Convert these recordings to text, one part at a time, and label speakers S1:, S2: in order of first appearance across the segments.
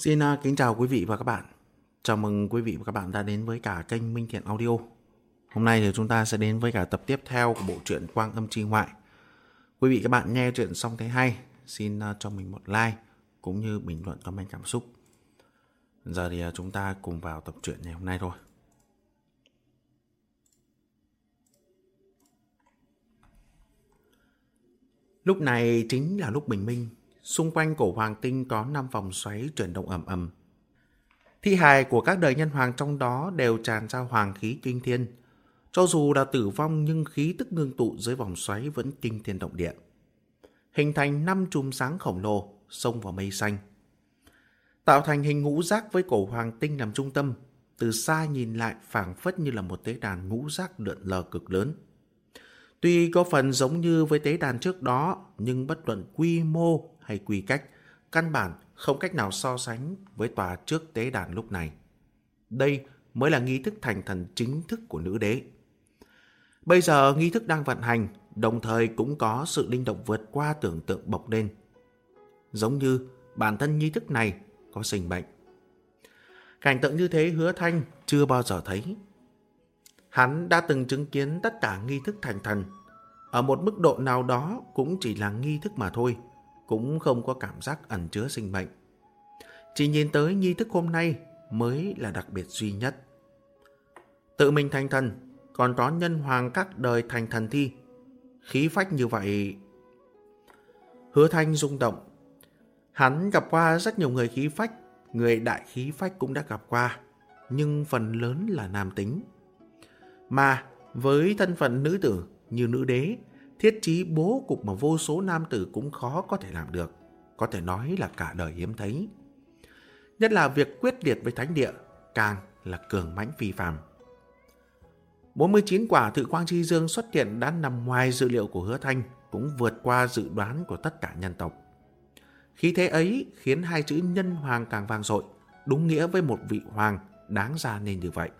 S1: Xin à, kính chào quý vị và các bạn. Chào mừng quý vị và các bạn đã đến với cả kênh Minh Thiện Audio. Hôm nay thì chúng ta sẽ đến với cả tập tiếp theo của bộ truyện Quang Âm Chi Ngoại. Quý vị các bạn nghe truyện xong thấy hay, xin à, cho mình một like cũng như bình luận comment cảm xúc. Giờ thì à, chúng ta cùng vào tập truyện ngày hôm nay thôi. Lúc này chính là lúc bình minh Xung quanh cổ hoàng tinh có 5 vòng xoáy chuyển động ầm ầm. Thi hài của các đời nhân hoàng trong đó đều tràn ra hoàng khí kinh thiên. Cho dù đã tử vong nhưng khí tức ngưng tụ dưới vòng xoáy vẫn kinh thiên động địa. Hình thành năm chùm sáng khổng lồ, xông vào mây xanh. Tạo thành hình ngũ giác với cổ hoàng tinh làm trung tâm, từ xa nhìn lại phảng phất như là một tế đàn ngũ giác lượn lờ cực lớn. Tuy có phần giống như với tế đàn trước đó, nhưng bất luận quy mô hay quy cách, căn bản không cách nào so sánh với tòa trước tế đàn lúc này. Đây mới là nghi thức thành thần chính thức của nữ đế. Bây giờ nghi thức đang vận hành, đồng thời cũng có sự linh động vượt qua tưởng tượng bộc lên. Giống như bản thân nghi thức này có sinh bệnh. Cảnh tượng như thế hứa thanh chưa bao giờ thấy. Hắn đã từng chứng kiến tất cả nghi thức thành thần. Ở một mức độ nào đó cũng chỉ là nghi thức mà thôi cũng không có cảm giác ẩn chứa sinh mệnh. Chỉ nhìn tới nghi thức hôm nay mới là đặc biệt duy nhất. Tự mình thành thần, còn có nhân hoàng các đời thành thần thi. Khí phách như vậy... Hứa thanh rung động. Hắn gặp qua rất nhiều người khí phách, người đại khí phách cũng đã gặp qua, nhưng phần lớn là nam tính. Mà với thân phận nữ tử như nữ đế thiết trí bố cục mà vô số nam tử cũng khó có thể làm được, có thể nói là cả đời hiếm thấy. Nhất là việc quyết liệt với thánh địa, càng là cường mãnh phi phàm. 49 quả tự quang chi dương xuất hiện đã nằm ngoài dự liệu của hứa thanh, cũng vượt qua dự đoán của tất cả nhân tộc. Khí thế ấy khiến hai chữ nhân hoàng càng vang dội, đúng nghĩa với một vị hoàng đáng ra nên như vậy.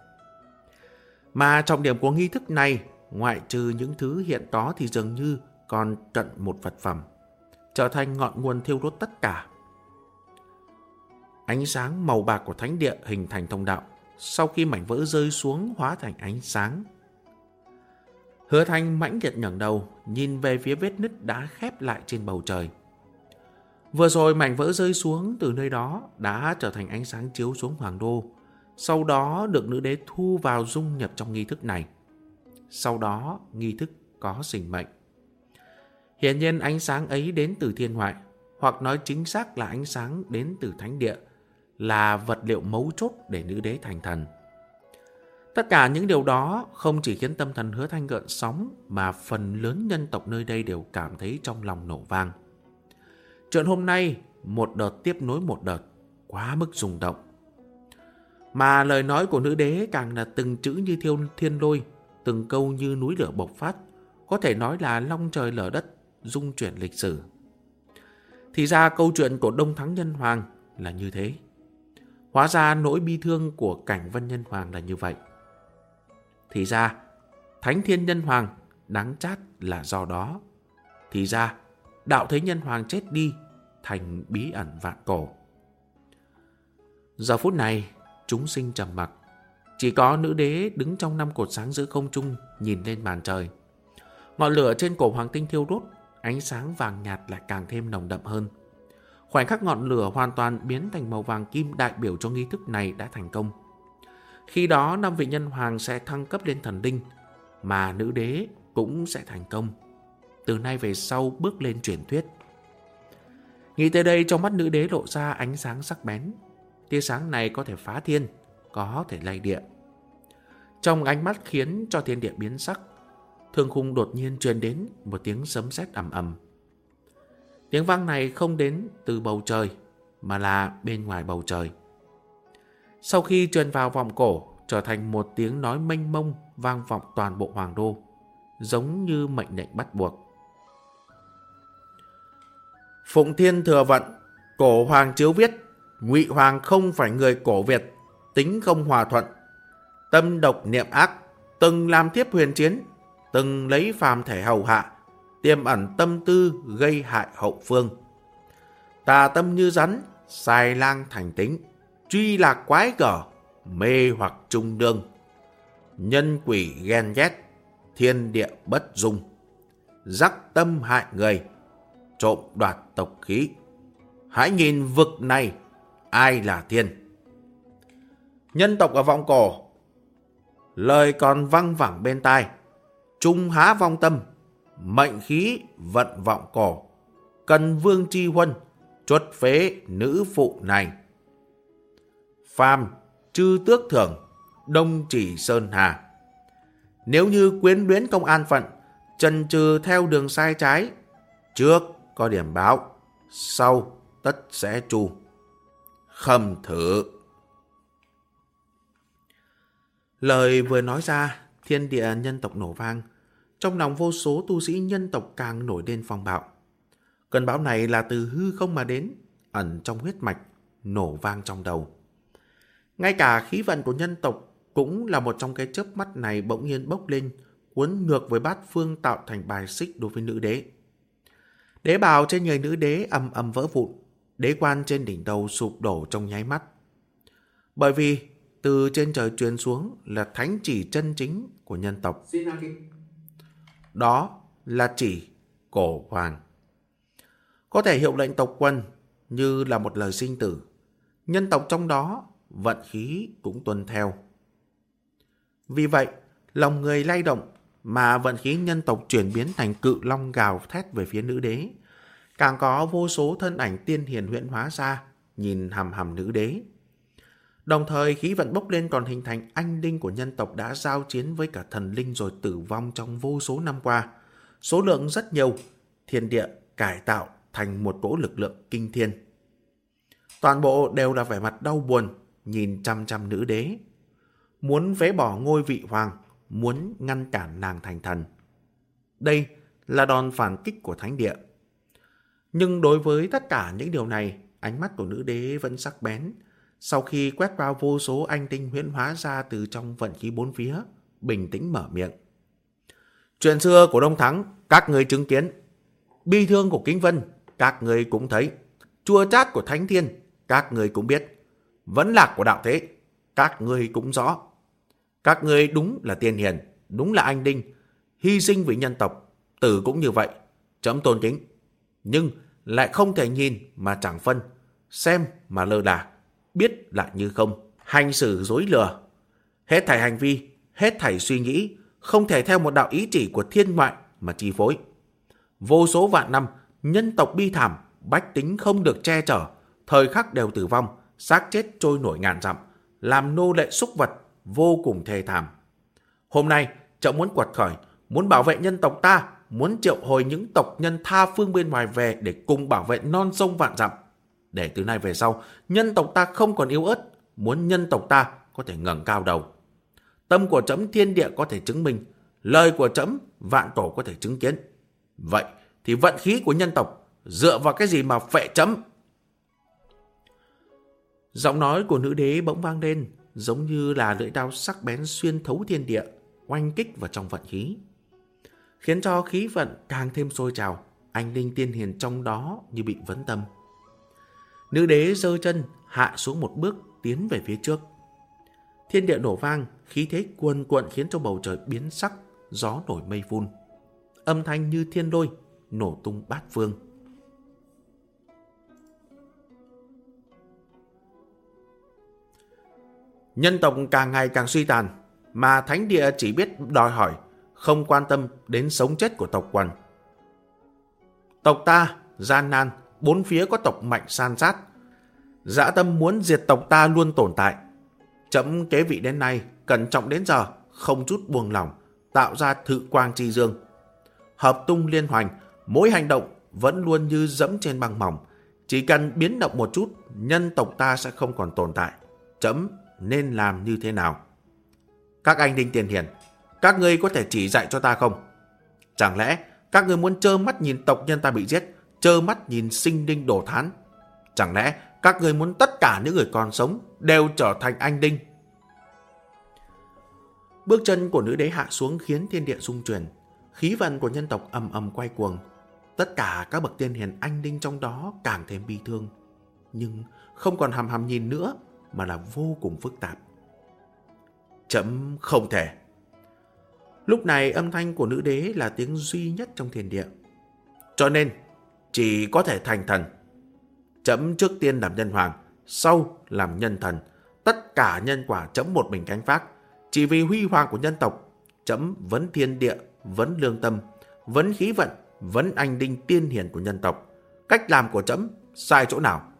S1: Mà trọng điểm của nghi thức này ngoại trừ những thứ hiện đó thì dường như còn trận một vật phẩm, trở thành ngọn nguồn thiêu đốt tất cả. Ánh sáng màu bạc của thánh địa hình thành thông đạo, sau khi mảnh vỡ rơi xuống hóa thành ánh sáng. Hứa thanh mãnh liệt ngẩng đầu, nhìn về phía vết nứt đã khép lại trên bầu trời. Vừa rồi mảnh vỡ rơi xuống từ nơi đó đã trở thành ánh sáng chiếu xuống hoàng đô, sau đó được nữ đế thu vào dung nhập trong nghi thức này sau đó nghi thức có sinh mệnh. Hiện nhiên ánh sáng ấy đến từ thiên ngoại, hoặc nói chính xác là ánh sáng đến từ thánh địa, là vật liệu mấu chốt để nữ đế thành thần. Tất cả những điều đó không chỉ khiến tâm thần hứa thanh gợn sóng mà phần lớn nhân tộc nơi đây đều cảm thấy trong lòng nổ vang. Chuyện hôm nay, một đợt tiếp nối một đợt, quá mức rung động. Mà lời nói của nữ đế càng là từng chữ như thiêu thiên lôi, từng câu như núi lửa bộc phát, có thể nói là long trời lở đất, dung chuyển lịch sử. Thì ra câu chuyện của Đông Thắng Nhân Hoàng là như thế. Hóa ra nỗi bi thương của cảnh Vân Nhân Hoàng là như vậy. Thì ra, Thánh Thiên Nhân Hoàng đáng chát là do đó. Thì ra, đạo thế Nhân Hoàng chết đi thành bí ẩn vạn cổ. Giờ phút này, chúng sinh trầm mặc. Chỉ có nữ đế đứng trong năm cột sáng giữa không trung nhìn lên màn trời. Ngọn lửa trên cổ hoàng tinh thiêu đốt, ánh sáng vàng nhạt lại càng thêm nồng đậm hơn. Khoảnh khắc ngọn lửa hoàn toàn biến thành màu vàng kim đại biểu cho nghi thức này đã thành công. Khi đó năm vị nhân hoàng sẽ thăng cấp lên thần linh, mà nữ đế cũng sẽ thành công. Từ nay về sau bước lên truyền thuyết. Nghĩ tới đây trong mắt nữ đế lộ ra ánh sáng sắc bén. Tia sáng này có thể phá thiên, có thể lay địa. Trong ánh mắt khiến cho thiên địa biến sắc, thương khung đột nhiên truyền đến một tiếng sấm sét ầm ầm. Tiếng vang này không đến từ bầu trời, mà là bên ngoài bầu trời. Sau khi truyền vào vòng cổ, trở thành một tiếng nói mênh mông vang vọng toàn bộ hoàng đô, giống như mệnh lệnh bắt buộc. Phụng Thiên thừa vận, cổ hoàng chiếu viết, Ngụy Hoàng không phải người cổ Việt, tính không hòa thuận, tâm độc niệm ác, từng làm thiếp huyền chiến, từng lấy phàm thể hầu hạ, tiềm ẩn tâm tư gây hại hậu phương. Tà tâm như rắn, sai lang thành tính, truy lạc quái gở, mê hoặc trung đương. Nhân quỷ ghen ghét, thiên địa bất dung. Rắc tâm hại người, trộm đoạt tộc khí. Hãy nhìn vực này, ai là thiên? Nhân tộc ở vọng cổ, lời còn văng vẳng bên tai. Trung há vong tâm, mệnh khí vận vọng cổ. Cần vương tri huân, chuất phế nữ phụ này. pham chư tước thưởng, đông chỉ sơn hà. Nếu như quyến luyến công an phận, trần trừ theo đường sai trái, trước có điểm báo, sau tất sẽ tru. Khâm thử. Lời vừa nói ra, thiên địa nhân tộc nổ vang. Trong lòng vô số tu sĩ nhân tộc càng nổi lên phong bạo. Cơn bão này là từ hư không mà đến, ẩn trong huyết mạch, nổ vang trong đầu. Ngay cả khí vận của nhân tộc cũng là một trong cái chớp mắt này bỗng nhiên bốc lên, cuốn ngược với bát phương tạo thành bài xích đối với nữ đế. Đế bào trên người nữ đế ầm ầm vỡ vụn, đế quan trên đỉnh đầu sụp đổ trong nháy mắt. Bởi vì từ trên trời truyền xuống là thánh chỉ chân chính của nhân tộc. Đó là chỉ cổ hoàng. Có thể hiệu lệnh tộc quân như là một lời sinh tử. Nhân tộc trong đó vận khí cũng tuân theo. Vì vậy, lòng người lay động mà vận khí nhân tộc chuyển biến thành cự long gào thét về phía nữ đế. Càng có vô số thân ảnh tiên hiền huyện hóa ra, nhìn hầm hầm nữ đế. Đồng thời khí vận bốc lên còn hình thành anh linh của nhân tộc đã giao chiến với cả thần linh rồi tử vong trong vô số năm qua. Số lượng rất nhiều, thiên địa cải tạo thành một cỗ lực lượng kinh thiên. Toàn bộ đều là vẻ mặt đau buồn, nhìn chăm chăm nữ đế. Muốn vế bỏ ngôi vị hoàng, muốn ngăn cản nàng thành thần. Đây là đòn phản kích của thánh địa. Nhưng đối với tất cả những điều này, ánh mắt của nữ đế vẫn sắc bén, sau khi quét qua vô số anh tinh huyễn hóa ra từ trong vận khí bốn phía, bình tĩnh mở miệng. Chuyện xưa của Đông Thắng, các người chứng kiến. Bi thương của Kính Vân, các người cũng thấy. Chua chát của Thánh Thiên, các người cũng biết. vẫn lạc của Đạo Thế, các người cũng rõ. Các người đúng là tiên hiền, đúng là anh đinh, hy sinh vì nhân tộc, tử cũng như vậy, chấm tôn kính. Nhưng lại không thể nhìn mà chẳng phân, xem mà lơ là biết là như không, hành xử dối lừa. Hết thảy hành vi, hết thảy suy nghĩ, không thể theo một đạo ý chỉ của thiên ngoại mà chi phối. Vô số vạn năm, nhân tộc bi thảm, bách tính không được che chở, thời khắc đều tử vong, xác chết trôi nổi ngàn dặm, làm nô lệ xúc vật, vô cùng thê thảm. Hôm nay, chợ muốn quật khởi, muốn bảo vệ nhân tộc ta, muốn triệu hồi những tộc nhân tha phương bên ngoài về để cùng bảo vệ non sông vạn dặm để từ nay về sau, nhân tộc ta không còn yếu ớt, muốn nhân tộc ta có thể ngẩng cao đầu. Tâm của chấm thiên địa có thể chứng minh, lời của chấm vạn tổ có thể chứng kiến. Vậy thì vận khí của nhân tộc dựa vào cái gì mà phệ chấm? Giọng nói của nữ đế bỗng vang lên, giống như là lưỡi đao sắc bén xuyên thấu thiên địa, oanh kích vào trong vận khí. Khiến cho khí vận càng thêm sôi trào, anh linh tiên hiền trong đó như bị vấn tâm. Nữ đế giơ chân hạ xuống một bước tiến về phía trước. Thiên địa nổ vang, khí thế cuồn cuộn khiến cho bầu trời biến sắc, gió nổi mây phun. Âm thanh như thiên lôi, nổ tung bát phương. Nhân tộc càng ngày càng suy tàn, mà thánh địa chỉ biết đòi hỏi, không quan tâm đến sống chết của tộc quần. Tộc ta, gian nan, bốn phía có tộc mạnh san sát. Dã tâm muốn diệt tộc ta luôn tồn tại. Chấm kế vị đến nay, cẩn trọng đến giờ, không chút buông lòng, tạo ra thự quang chi dương. Hợp tung liên hoành, mỗi hành động vẫn luôn như dẫm trên băng mỏng. Chỉ cần biến động một chút, nhân tộc ta sẽ không còn tồn tại. Chấm nên làm như thế nào? Các anh đinh tiền hiền, các ngươi có thể chỉ dạy cho ta không? Chẳng lẽ các ngươi muốn trơ mắt nhìn tộc nhân ta bị giết, trơ mắt nhìn sinh đinh đổ thán. Chẳng lẽ các người muốn tất cả những người còn sống đều trở thành anh đinh? Bước chân của nữ đế hạ xuống khiến thiên địa rung chuyển. Khí vận của nhân tộc ầm ầm quay cuồng. Tất cả các bậc tiên hiền anh đinh trong đó càng thêm bi thương. nhưng không còn hàm hàm nhìn nữa mà là vô cùng phức tạp. Chấm không thể. Lúc này âm thanh của nữ đế là tiếng duy nhất trong thiên địa. Cho nên, chỉ có thể thành thần. Chấm trước tiên làm nhân hoàng, sau làm nhân thần. Tất cả nhân quả chấm một mình cánh phát. Chỉ vì huy hoàng của nhân tộc, chấm vấn thiên địa, vấn lương tâm, vấn khí vận, vấn anh đinh tiên hiền của nhân tộc. Cách làm của chấm sai chỗ nào?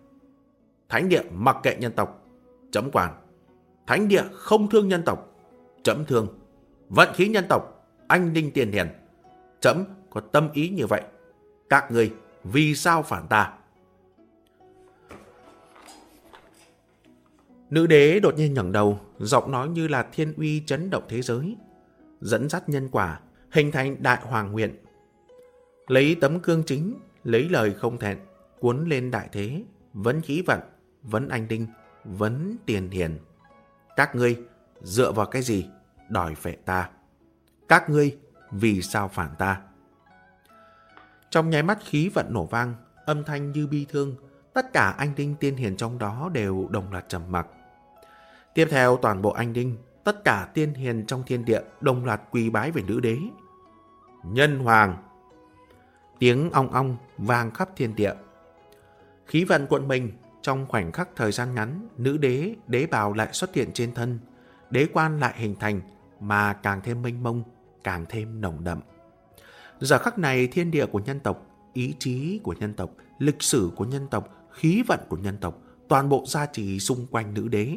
S1: Thánh địa mặc kệ nhân tộc, chấm quản. Thánh địa không thương nhân tộc, chấm thương. Vận khí nhân tộc, anh đinh tiền hiền. Chấm có tâm ý như vậy. Các người vì sao phản ta? Nữ đế đột nhiên ngẩng đầu, giọng nói như là thiên uy chấn động thế giới, dẫn dắt nhân quả, hình thành đại hoàng nguyện. Lấy tấm cương chính, lấy lời không thẹn, cuốn lên đại thế, vấn khí vận, vấn anh đinh, vấn tiền hiền. Các ngươi dựa vào cái gì đòi phệ ta? Các ngươi vì sao phản ta? Trong nháy mắt khí vận nổ vang, âm thanh như bi thương, tất cả anh đinh tiên hiền trong đó đều đồng loạt trầm mặc. Tiếp theo toàn bộ anh đinh, tất cả tiên hiền trong thiên địa đồng loạt quỳ bái về nữ đế. Nhân hoàng! Tiếng ong ong vang khắp thiên địa. Khí vận cuộn mình, trong khoảnh khắc thời gian ngắn, nữ đế, đế bào lại xuất hiện trên thân. Đế quan lại hình thành, mà càng thêm mênh mông, càng thêm nồng đậm. Giờ khắc này thiên địa của nhân tộc, ý chí của nhân tộc, lịch sử của nhân tộc, khí vận của nhân tộc, toàn bộ gia trì xung quanh nữ đế.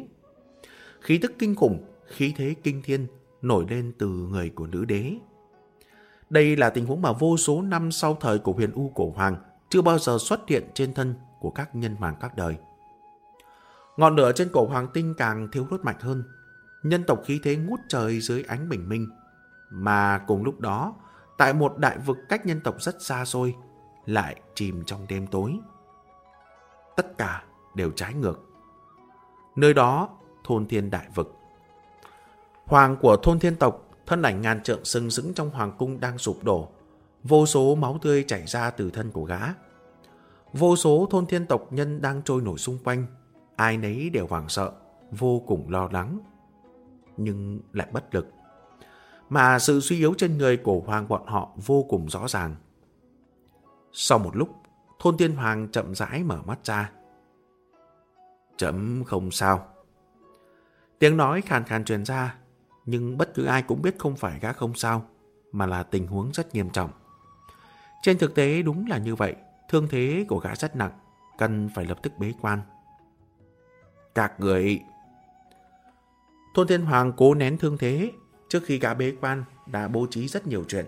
S1: Khí tức kinh khủng, khí thế kinh thiên nổi lên từ người của nữ đế. Đây là tình huống mà vô số năm sau thời của huyền U cổ hoàng chưa bao giờ xuất hiện trên thân của các nhân hoàng các đời. Ngọn lửa trên cổ hoàng tinh càng thiếu đốt mạnh hơn, nhân tộc khí thế ngút trời dưới ánh bình minh. Mà cùng lúc đó, tại một đại vực cách nhân tộc rất xa xôi, lại chìm trong đêm tối. Tất cả đều trái ngược. Nơi đó, thôn thiên đại vực. Hoàng của thôn thiên tộc, thân ảnh ngàn trượng sừng sững trong hoàng cung đang sụp đổ. Vô số máu tươi chảy ra từ thân của gã. Vô số thôn thiên tộc nhân đang trôi nổi xung quanh. Ai nấy đều hoảng sợ, vô cùng lo lắng. Nhưng lại bất lực. Mà sự suy yếu trên người của hoàng bọn họ vô cùng rõ ràng. Sau một lúc, thôn tiên hoàng chậm rãi mở mắt ra. Chấm không sao. Tiếng nói khàn khàn truyền ra, nhưng bất cứ ai cũng biết không phải gã không sao, mà là tình huống rất nghiêm trọng. Trên thực tế đúng là như vậy, thương thế của gã rất nặng, cần phải lập tức bế quan. Các người... Thôn Thiên Hoàng cố nén thương thế, trước khi gã bế quan đã bố trí rất nhiều chuyện.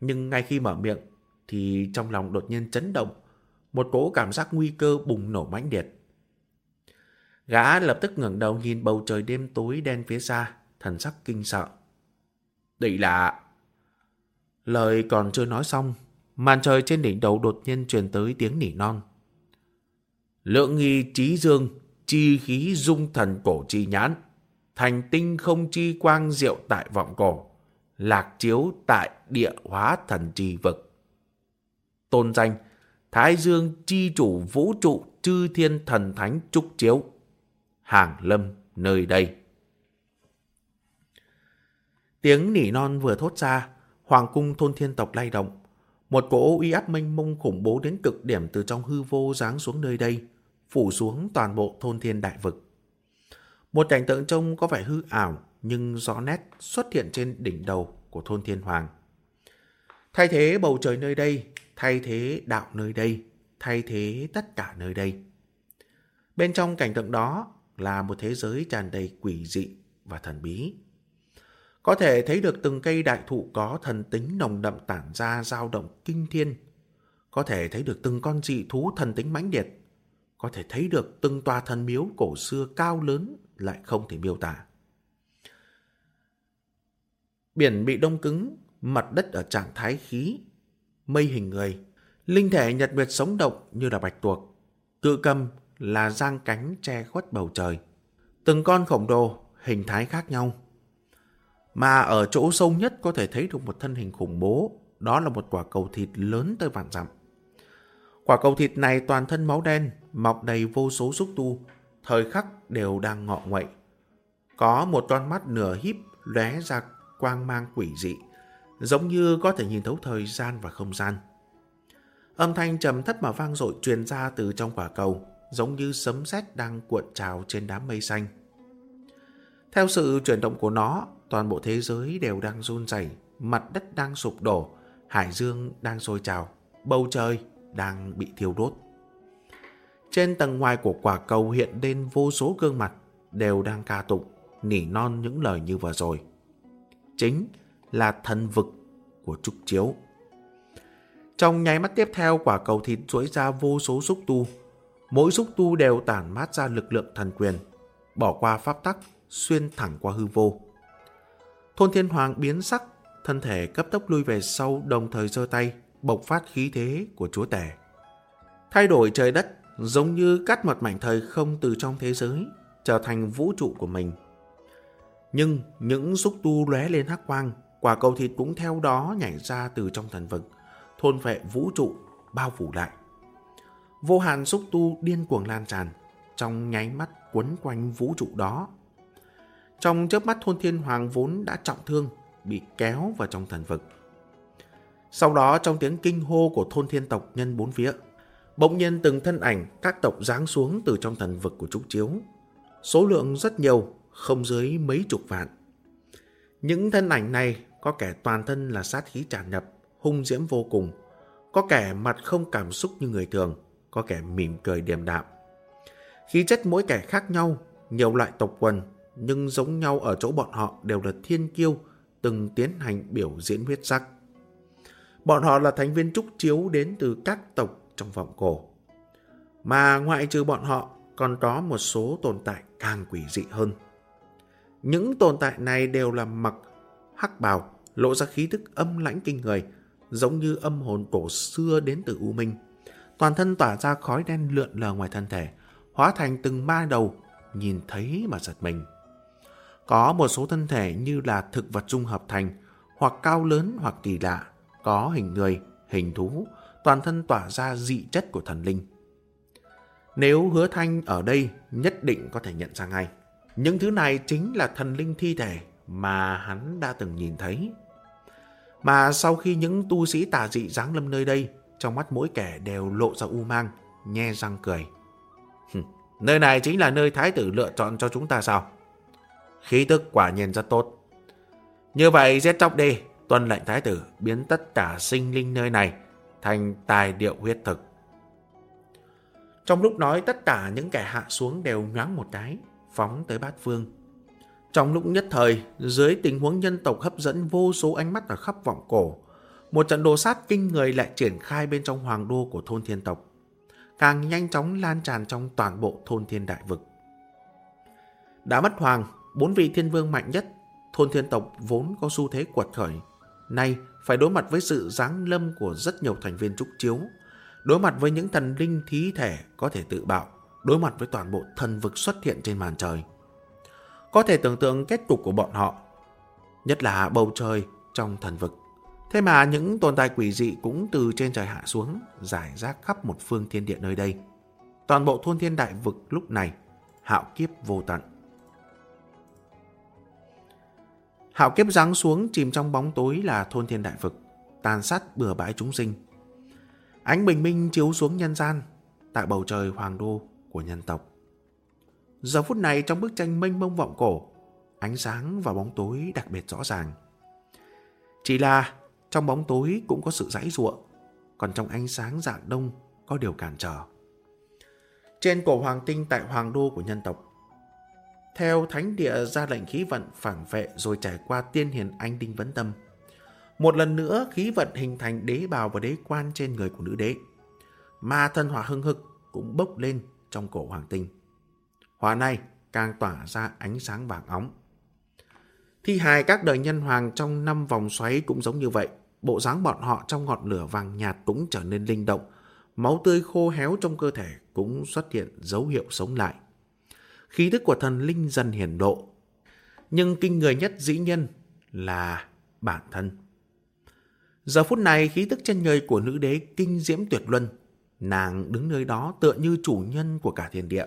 S1: Nhưng ngay khi mở miệng, thì trong lòng đột nhiên chấn động, một cỗ cảm giác nguy cơ bùng nổ mãnh liệt. Gã lập tức ngẩng đầu nhìn bầu trời đêm tối đen phía xa, thần sắc kinh sợ. Đây là... Lời còn chưa nói xong, màn trời trên đỉnh đầu đột nhiên truyền tới tiếng nỉ non. Lượng nghi trí dương, chi khí dung thần cổ chi nhãn, thành tinh không chi quang diệu tại vọng cổ, lạc chiếu tại địa hóa thần trì vực. Tôn danh, Thái Dương chi chủ vũ trụ chư thiên thần thánh trúc chiếu, hàng lâm nơi đây. Tiếng nỉ non vừa thốt ra, hoàng cung thôn thiên tộc lay động. Một cỗ uy áp mênh mông khủng bố đến cực điểm từ trong hư vô giáng xuống nơi đây, phủ xuống toàn bộ thôn thiên đại vực. Một cảnh tượng trông có vẻ hư ảo nhưng rõ nét xuất hiện trên đỉnh đầu của thôn thiên hoàng. Thay thế bầu trời nơi đây, thay thế đạo nơi đây, thay thế tất cả nơi đây. Bên trong cảnh tượng đó là một thế giới tràn đầy quỷ dị và thần bí. Có thể thấy được từng cây đại thụ có thần tính nồng đậm tản ra dao động kinh thiên. Có thể thấy được từng con dị thú thần tính mãnh liệt. Có thể thấy được từng tòa thần miếu cổ xưa cao lớn lại không thể miêu tả. Biển bị đông cứng, mặt đất ở trạng thái khí, mây hình người, linh thể nhật nguyệt sống động như là bạch tuộc, cự cầm là giang cánh che khuất bầu trời. Từng con khổng đồ hình thái khác nhau. Mà ở chỗ sâu nhất có thể thấy được một thân hình khủng bố, đó là một quả cầu thịt lớn tới vạn dặm. Quả cầu thịt này toàn thân máu đen, mọc đầy vô số xúc tu, thời khắc đều đang ngọ nguậy. Có một con mắt nửa híp lóe ra quang mang quỷ dị, giống như có thể nhìn thấu thời gian và không gian. Âm thanh trầm thấp mà vang dội truyền ra từ trong quả cầu, giống như sấm sét đang cuộn trào trên đám mây xanh. Theo sự chuyển động của nó, toàn bộ thế giới đều đang run rẩy, mặt đất đang sụp đổ, hải dương đang sôi trào, bầu trời đang bị thiêu đốt. Trên tầng ngoài của quả cầu hiện lên vô số gương mặt đều đang ca tụng, nỉ non những lời như vừa rồi. Chính là thần vực của Trúc Chiếu. Trong nháy mắt tiếp theo, quả cầu thịt duỗi ra vô số xúc tu. Mỗi xúc tu đều tản mát ra lực lượng thần quyền, bỏ qua pháp tắc, xuyên thẳng qua hư vô. Thôn Thiên Hoàng biến sắc, thân thể cấp tốc lui về sau đồng thời giơ tay, bộc phát khí thế của chúa tể. Thay đổi trời đất giống như cắt một mảnh thời không từ trong thế giới, trở thành vũ trụ của mình. Nhưng những xúc tu lóe lên hắc quang, quả cầu thịt cũng theo đó nhảy ra từ trong thần vực, thôn vệ vũ trụ, bao phủ lại. Vô hạn xúc tu điên cuồng lan tràn, trong nháy mắt quấn quanh vũ trụ đó. Trong chớp mắt thôn thiên hoàng vốn đã trọng thương, bị kéo vào trong thần vực. Sau đó trong tiếng kinh hô của thôn thiên tộc nhân bốn phía, bỗng nhiên từng thân ảnh các tộc giáng xuống từ trong thần vực của Trúc Chiếu. Số lượng rất nhiều, không dưới mấy chục vạn. Những thân ảnh này có kẻ toàn thân là sát khí tràn nhập, hung diễm vô cùng, có kẻ mặt không cảm xúc như người thường, có kẻ mỉm cười điềm đạm. Khí chất mỗi kẻ khác nhau, nhiều loại tộc quần, nhưng giống nhau ở chỗ bọn họ đều là thiên kiêu, từng tiến hành biểu diễn huyết sắc. Bọn họ là thành viên trúc chiếu đến từ các tộc trong vọng cổ. Mà ngoại trừ bọn họ, còn có một số tồn tại càng quỷ dị hơn. Những tồn tại này đều là mặc hắc bào, lộ ra khí thức âm lãnh kinh người, giống như âm hồn cổ xưa đến từ U Minh. Toàn thân tỏa ra khói đen lượn lờ ngoài thân thể, hóa thành từng ma đầu, nhìn thấy mà giật mình. Có một số thân thể như là thực vật dung hợp thành, hoặc cao lớn hoặc kỳ lạ, có hình người, hình thú, toàn thân tỏa ra dị chất của thần linh. Nếu hứa thanh ở đây, nhất định có thể nhận ra ngay. Những thứ này chính là thần linh thi thể mà hắn đã từng nhìn thấy. Mà sau khi những tu sĩ tà dị giáng lâm nơi đây, trong mắt mỗi kẻ đều lộ ra u mang, nhe răng cười. nơi này chính là nơi thái tử lựa chọn cho chúng ta sao? Khí tức quả nhiên rất tốt. Như vậy giết chóc đi, tuân lệnh thái tử biến tất cả sinh linh nơi này thành tài điệu huyết thực. Trong lúc nói tất cả những kẻ hạ xuống đều nhoáng một cái, phóng tới bát phương. Trong lúc nhất thời, dưới tình huống nhân tộc hấp dẫn vô số ánh mắt ở khắp vọng cổ, một trận đồ sát kinh người lại triển khai bên trong hoàng đô của thôn thiên tộc, càng nhanh chóng lan tràn trong toàn bộ thôn thiên đại vực. Đã mất hoàng, bốn vị thiên vương mạnh nhất, thôn thiên tộc vốn có xu thế quật khởi, nay phải đối mặt với sự giáng lâm của rất nhiều thành viên trúc chiếu, đối mặt với những thần linh thí thể có thể tự bạo, đối mặt với toàn bộ thần vực xuất hiện trên màn trời. Có thể tưởng tượng kết cục của bọn họ, nhất là bầu trời trong thần vực. Thế mà những tồn tại quỷ dị cũng từ trên trời hạ xuống, giải rác khắp một phương thiên địa nơi đây. Toàn bộ thôn thiên đại vực lúc này, hạo kiếp vô tận. Hạo kiếp giáng xuống chìm trong bóng tối là thôn thiên đại vực, tàn sát bừa bãi chúng sinh. Ánh bình minh chiếu xuống nhân gian, tại bầu trời hoàng đô của nhân tộc. Giờ phút này trong bức tranh mênh mông vọng cổ, ánh sáng và bóng tối đặc biệt rõ ràng. Chỉ là trong bóng tối cũng có sự rãy ruộng, còn trong ánh sáng dạng đông có điều cản trở. Trên cổ hoàng tinh tại hoàng đô của nhân tộc, theo thánh địa ra lệnh khí vận phản vệ rồi trải qua tiên hiền, anh đinh vấn tâm. Một lần nữa, khí vận hình thành đế bào và đế quan trên người của nữ đế. Ma thân hỏa hưng hực cũng bốc lên trong cổ hoàng tinh. Hỏa này càng tỏa ra ánh sáng vàng óng. Thi hài các đời nhân hoàng trong năm vòng xoáy cũng giống như vậy. Bộ dáng bọn họ trong ngọn lửa vàng nhạt cũng trở nên linh động. Máu tươi khô héo trong cơ thể cũng xuất hiện dấu hiệu sống lại khí thức của thần linh dần hiển độ. Nhưng kinh người nhất dĩ nhân là bản thân. Giờ phút này khí tức trên người của nữ đế kinh diễm tuyệt luân, Nàng đứng nơi đó tựa như chủ nhân của cả thiên địa.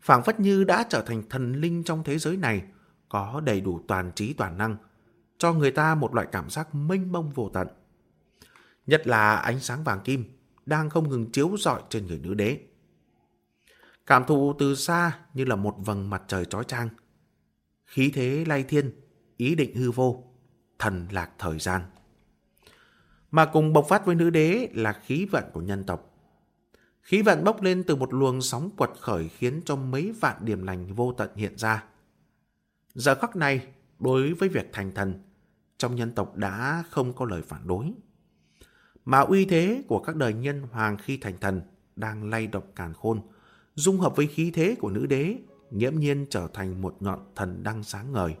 S1: phảng phất như đã trở thành thần linh trong thế giới này, có đầy đủ toàn trí toàn năng, cho người ta một loại cảm giác mênh mông vô tận. Nhất là ánh sáng vàng kim đang không ngừng chiếu rọi trên người nữ đế. Cảm thụ từ xa như là một vầng mặt trời trói trang. Khí thế lay thiên, ý định hư vô, thần lạc thời gian. Mà cùng bộc phát với nữ đế là khí vận của nhân tộc. Khí vận bốc lên từ một luồng sóng quật khởi khiến cho mấy vạn điểm lành vô tận hiện ra. Giờ khắc này, đối với việc thành thần, trong nhân tộc đã không có lời phản đối. Mà uy thế của các đời nhân hoàng khi thành thần đang lay động càn khôn, dung hợp với khí thế của nữ đế, nghiễm nhiên trở thành một ngọn thần đăng sáng ngời.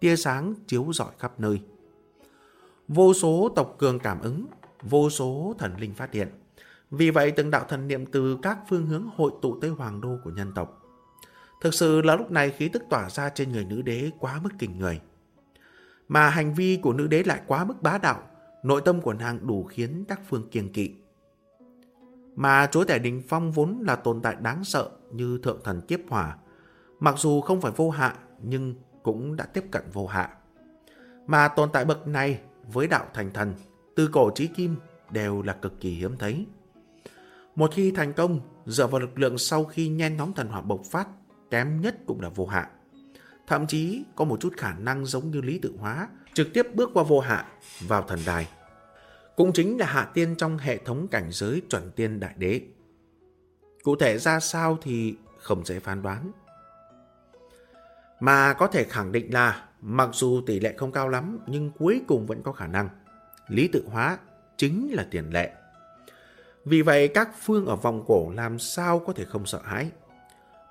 S1: Tia sáng chiếu rọi khắp nơi. Vô số tộc cường cảm ứng, vô số thần linh phát hiện. Vì vậy từng đạo thần niệm từ các phương hướng hội tụ tới hoàng đô của nhân tộc. Thực sự là lúc này khí tức tỏa ra trên người nữ đế quá mức kinh người. Mà hành vi của nữ đế lại quá mức bá đạo, nội tâm của nàng đủ khiến các phương kiêng kỵ. Mà chúa tể đình phong vốn là tồn tại đáng sợ như thượng thần kiếp hỏa. Mặc dù không phải vô hạ, nhưng cũng đã tiếp cận vô hạ. Mà tồn tại bậc này với đạo thành thần, từ cổ chí kim đều là cực kỳ hiếm thấy. Một khi thành công, dựa vào lực lượng sau khi nhen nhóm thần hỏa bộc phát, kém nhất cũng là vô hạ. Thậm chí có một chút khả năng giống như lý tự hóa, trực tiếp bước qua vô hạ, vào thần đài. Cũng chính là hạ tiên trong hệ thống cảnh giới chuẩn tiên đại đế. Cụ thể ra sao thì không dễ phán đoán. Mà có thể khẳng định là mặc dù tỷ lệ không cao lắm nhưng cuối cùng vẫn có khả năng. Lý tự hóa chính là tiền lệ. Vì vậy các phương ở vòng cổ làm sao có thể không sợ hãi.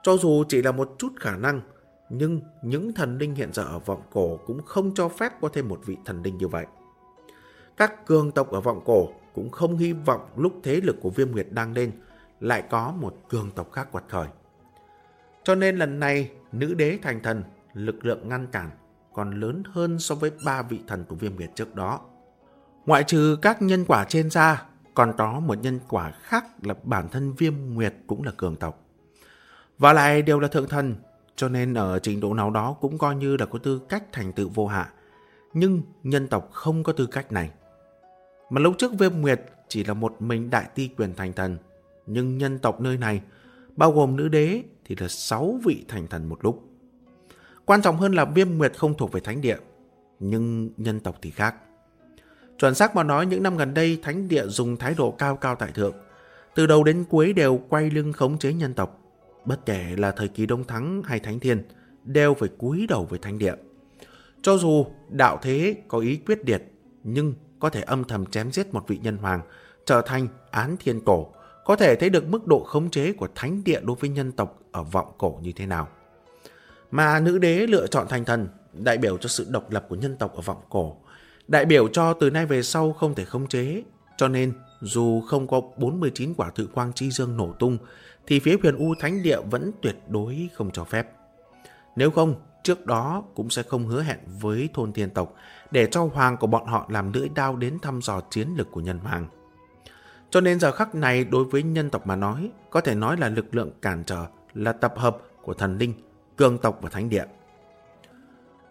S1: Cho dù chỉ là một chút khả năng, nhưng những thần linh hiện giờ ở vọng cổ cũng không cho phép có thêm một vị thần linh như vậy. Các cường tộc ở vọng cổ cũng không hy vọng lúc thế lực của viêm nguyệt đang lên lại có một cường tộc khác quật khởi. Cho nên lần này nữ đế thành thần, lực lượng ngăn cản còn lớn hơn so với ba vị thần của viêm nguyệt trước đó. Ngoại trừ các nhân quả trên ra, còn có một nhân quả khác là bản thân viêm nguyệt cũng là cường tộc. Và lại đều là thượng thần, cho nên ở trình độ nào đó cũng coi như là có tư cách thành tựu vô hạ. Nhưng nhân tộc không có tư cách này. Mà lúc trước Viêm Nguyệt chỉ là một mình đại ti quyền thành thần. Nhưng nhân tộc nơi này, bao gồm nữ đế, thì là sáu vị thành thần một lúc. Quan trọng hơn là Viêm Nguyệt không thuộc về thánh địa. Nhưng nhân tộc thì khác. Chuẩn xác mà nói những năm gần đây thánh địa dùng thái độ cao cao tại thượng. Từ đầu đến cuối đều quay lưng khống chế nhân tộc. Bất kể là thời kỳ Đông Thắng hay Thánh Thiên, đều phải cúi đầu với thánh địa. Cho dù đạo thế có ý quyết điệt, nhưng có thể âm thầm chém giết một vị nhân hoàng, trở thành án thiên cổ, có thể thấy được mức độ khống chế của thánh địa đối với nhân tộc ở vọng cổ như thế nào. Mà nữ đế lựa chọn thành thần, đại biểu cho sự độc lập của nhân tộc ở vọng cổ, đại biểu cho từ nay về sau không thể khống chế, cho nên dù không có 49 quả tự quang chi dương nổ tung, thì phía huyền U Thánh Địa vẫn tuyệt đối không cho phép. Nếu không, trước đó cũng sẽ không hứa hẹn với thôn thiên tộc để cho hoàng của bọn họ làm lưỡi đao đến thăm dò chiến lực của nhân hoàng. Cho nên giờ khắc này đối với nhân tộc mà nói, có thể nói là lực lượng cản trở, là tập hợp của thần linh, cường tộc và thánh địa.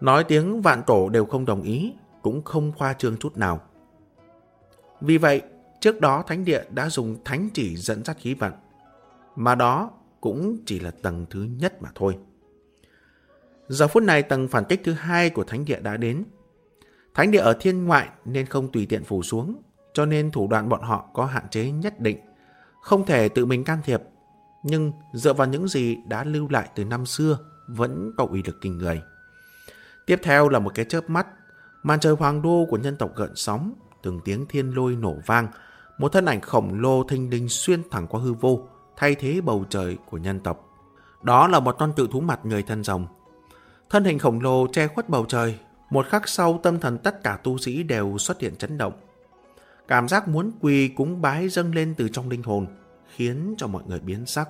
S1: Nói tiếng vạn tổ đều không đồng ý, cũng không khoa trương chút nào. Vì vậy, trước đó thánh địa đã dùng thánh chỉ dẫn dắt khí vận, mà đó cũng chỉ là tầng thứ nhất mà thôi. Giờ phút này tầng phản kích thứ hai của thánh địa đã đến. Thánh địa ở thiên ngoại nên không tùy tiện phủ xuống, cho nên thủ đoạn bọn họ có hạn chế nhất định, không thể tự mình can thiệp. Nhưng dựa vào những gì đã lưu lại từ năm xưa vẫn có uy lực kinh người. Tiếp theo là một cái chớp mắt, màn trời hoàng đô của nhân tộc gợn sóng, từng tiếng thiên lôi nổ vang, một thân ảnh khổng lồ thinh đình xuyên thẳng qua hư vô, thay thế bầu trời của nhân tộc. Đó là một con cự thú mặt người thân rồng. Thân hình khổng lồ che khuất bầu trời, một khắc sau tâm thần tất cả tu sĩ đều xuất hiện chấn động. Cảm giác muốn quỳ cúng bái dâng lên từ trong linh hồn, khiến cho mọi người biến sắc.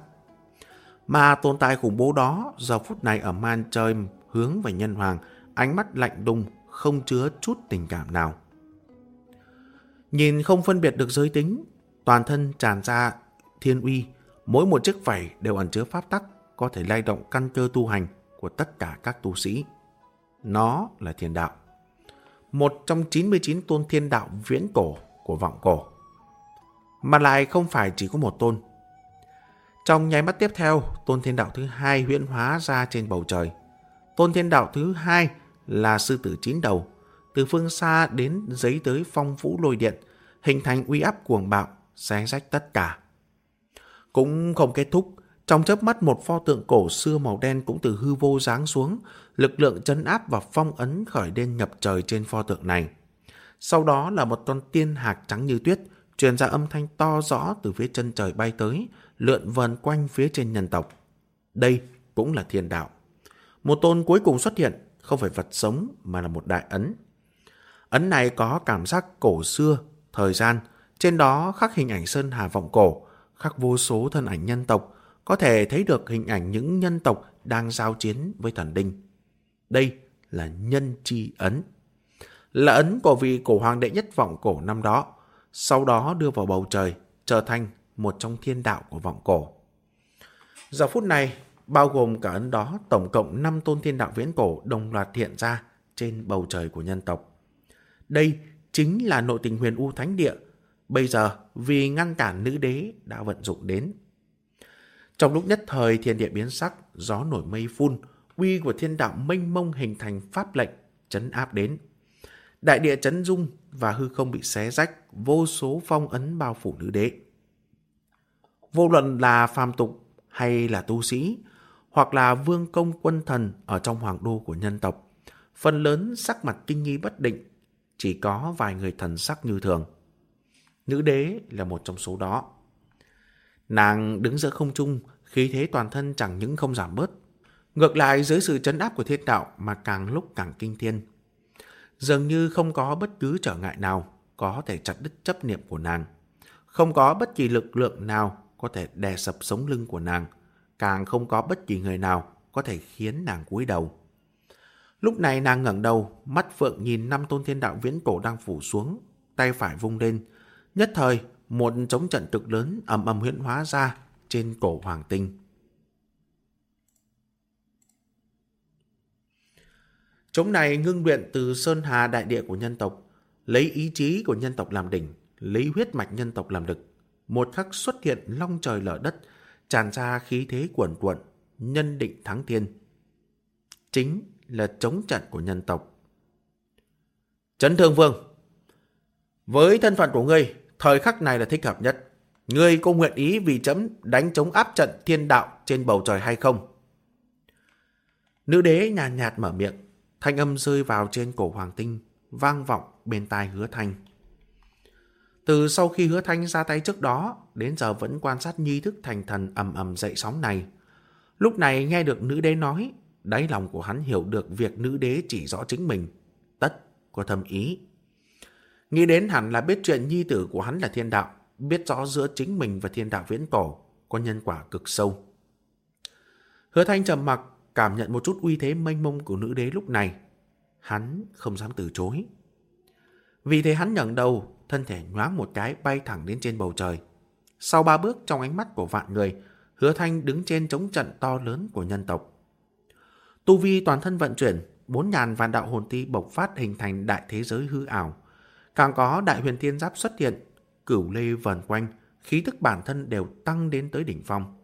S1: Mà tồn tại khủng bố đó giờ phút này ở man trời hướng về nhân hoàng, ánh mắt lạnh đùng, không chứa chút tình cảm nào. Nhìn không phân biệt được giới tính, toàn thân tràn ra thiên uy, mỗi một chiếc vảy đều ẩn chứa pháp tắc có thể lay động căn cơ tu hành của tất cả các tu sĩ. Nó là thiên đạo. Một trong 99 tôn thiên đạo viễn cổ của vọng cổ. Mà lại không phải chỉ có một tôn. Trong nháy mắt tiếp theo, tôn thiên đạo thứ hai huyễn hóa ra trên bầu trời. Tôn thiên đạo thứ hai là sư tử chín đầu, từ phương xa đến giấy tới phong vũ lôi điện, hình thành uy áp cuồng bạo, xé rách tất cả. Cũng không kết thúc, trong chớp mắt một pho tượng cổ xưa màu đen cũng từ hư vô giáng xuống, lực lượng chấn áp và phong ấn khởi đen nhập trời trên pho tượng này. Sau đó là một con tiên hạc trắng như tuyết, truyền ra âm thanh to rõ từ phía chân trời bay tới, lượn vần quanh phía trên nhân tộc. Đây cũng là thiên đạo. Một tôn cuối cùng xuất hiện, không phải vật sống mà là một đại ấn. Ấn này có cảm giác cổ xưa, thời gian, trên đó khắc hình ảnh sơn hà vọng cổ, khắc vô số thân ảnh nhân tộc, có thể thấy được hình ảnh những nhân tộc đang giao chiến với thần đinh. Đây là nhân chi ấn. Là ấn của vị cổ hoàng đệ nhất vọng cổ năm đó, sau đó đưa vào bầu trời, trở thành một trong thiên đạo của vọng cổ. Giờ phút này, bao gồm cả ấn đó, tổng cộng 5 tôn thiên đạo viễn cổ đồng loạt hiện ra trên bầu trời của nhân tộc. Đây chính là nội tình huyền U Thánh Địa, bây giờ vì ngăn cản nữ đế đã vận dụng đến. Trong lúc nhất thời thiên địa biến sắc, gió nổi mây phun, uy của thiên đạo mênh mông hình thành pháp lệnh, chấn áp đến. Đại địa chấn dung và hư không bị xé rách, vô số phong ấn bao phủ nữ đế. Vô luận là phàm tục hay là tu sĩ, hoặc là vương công quân thần ở trong hoàng đô của nhân tộc, phần lớn sắc mặt kinh nghi bất định, chỉ có vài người thần sắc như thường. Nữ đế là một trong số đó. Nàng đứng giữa không trung, khí thế toàn thân chẳng những không giảm bớt. Ngược lại dưới sự chấn áp của thiên đạo mà càng lúc càng kinh thiên. Dường như không có bất cứ trở ngại nào có thể chặt đứt chấp niệm của nàng. Không có bất kỳ lực lượng nào có thể đè sập sống lưng của nàng. Càng không có bất kỳ người nào có thể khiến nàng cúi đầu. Lúc này nàng ngẩng đầu, mắt phượng nhìn năm tôn thiên đạo viễn cổ đang phủ xuống, tay phải vung lên. Nhất thời, một chống trận cực lớn ầm ầm huyễn hóa ra trên cổ hoàng tinh. Chống này ngưng luyện từ sơn hà đại địa của nhân tộc, lấy ý chí của nhân tộc làm đỉnh, lấy huyết mạch nhân tộc làm đực. Một khắc xuất hiện long trời lở đất, tràn ra khí thế cuồn cuộn, nhân định thắng thiên. Chính là chống trận của nhân tộc. Trấn Thương Vương Với thân phận của ngươi, thời khắc này là thích hợp nhất. Ngươi có nguyện ý vì chấm đánh chống áp trận thiên đạo trên bầu trời hay không? Nữ đế nhàn nhạt, mở miệng, thanh âm rơi vào trên cổ hoàng tinh, vang vọng bên tai hứa thanh. Từ sau khi hứa thanh ra tay trước đó, đến giờ vẫn quan sát nhi thức thành thần ầm ầm dậy sóng này. Lúc này nghe được nữ đế nói, đáy lòng của hắn hiểu được việc nữ đế chỉ rõ chính mình, tất có thâm ý. Nghĩ đến hẳn là biết chuyện nhi tử của hắn là thiên đạo, biết rõ giữa chính mình và thiên đạo viễn cổ có nhân quả cực sâu. Hứa thanh trầm mặc cảm nhận một chút uy thế mênh mông của nữ đế lúc này. Hắn không dám từ chối. Vì thế hắn nhận đầu, thân thể nhoáng một cái bay thẳng đến trên bầu trời. Sau ba bước trong ánh mắt của vạn người, hứa thanh đứng trên chống trận to lớn của nhân tộc. Tu vi toàn thân vận chuyển, bốn nhàn vạn đạo hồn ti bộc phát hình thành đại thế giới hư ảo. Càng có đại huyền thiên giáp xuất hiện, cửu lê vần quanh, khí thức bản thân đều tăng đến tới đỉnh phong.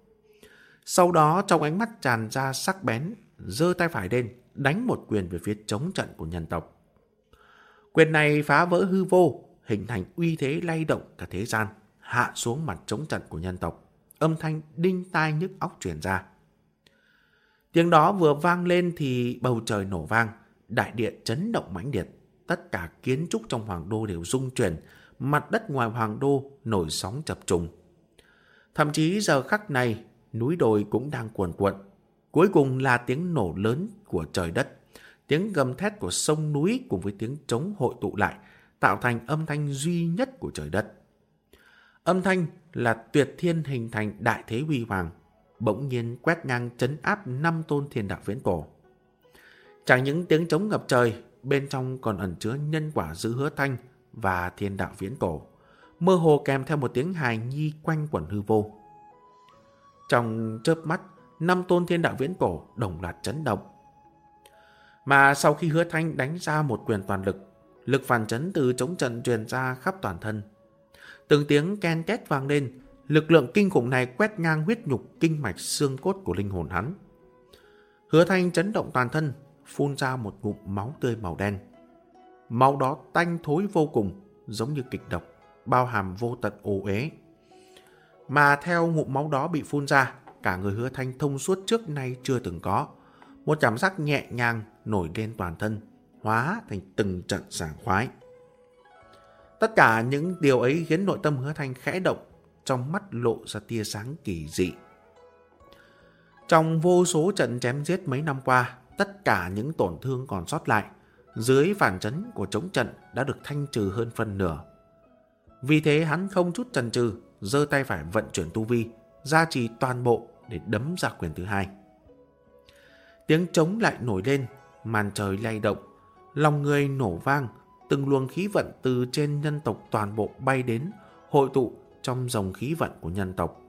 S1: Sau đó trong ánh mắt tràn ra sắc bén, giơ tay phải lên, đánh một quyền về phía chống trận của nhân tộc. Quyền này phá vỡ hư vô, hình thành uy thế lay động cả thế gian, hạ xuống mặt chống trận của nhân tộc. Âm thanh đinh tai nhức óc truyền ra. Tiếng đó vừa vang lên thì bầu trời nổ vang, đại địa chấn động mãnh liệt. Tất cả kiến trúc trong hoàng đô đều rung chuyển, mặt đất ngoài hoàng đô nổi sóng chập trùng. Thậm chí giờ khắc này, núi đồi cũng đang cuồn cuộn. Cuối cùng là tiếng nổ lớn của trời đất, tiếng gầm thét của sông núi cùng với tiếng trống hội tụ lại, tạo thành âm thanh duy nhất của trời đất. Âm thanh là tuyệt thiên hình thành đại thế huy hoàng, bỗng nhiên quét ngang chấn áp năm tôn thiên đạo viễn cổ. Chẳng những tiếng trống ngập trời, bên trong còn ẩn chứa nhân quả giữ hứa thanh và thiên đạo viễn cổ. mơ hồ kèm theo một tiếng hài nhi quanh quẩn hư vô. Trong chớp mắt, năm tôn thiên đạo viễn cổ đồng loạt chấn động. Mà sau khi hứa thanh đánh ra một quyền toàn lực, lực phản chấn từ chống trận truyền ra khắp toàn thân. Từng tiếng ken két vang lên, lực lượng kinh khủng này quét ngang huyết nhục kinh mạch xương cốt của linh hồn hắn. Hứa thanh chấn động toàn thân, phun ra một ngụm máu tươi màu đen. Máu đó tanh thối vô cùng, giống như kịch độc, bao hàm vô tận ô uế. Mà theo ngụm máu đó bị phun ra, cả người hứa thanh thông suốt trước nay chưa từng có. Một cảm giác nhẹ nhàng nổi lên toàn thân, hóa thành từng trận sảng khoái. Tất cả những điều ấy khiến nội tâm hứa thanh khẽ động, trong mắt lộ ra tia sáng kỳ dị. Trong vô số trận chém giết mấy năm qua, tất cả những tổn thương còn sót lại, dưới phản chấn của chống trận đã được thanh trừ hơn phần nửa. Vì thế hắn không chút chần chừ, giơ tay phải vận chuyển tu vi, gia trì toàn bộ để đấm ra quyền thứ hai. Tiếng trống lại nổi lên, màn trời lay động, lòng người nổ vang, từng luồng khí vận từ trên nhân tộc toàn bộ bay đến, hội tụ trong dòng khí vận của nhân tộc.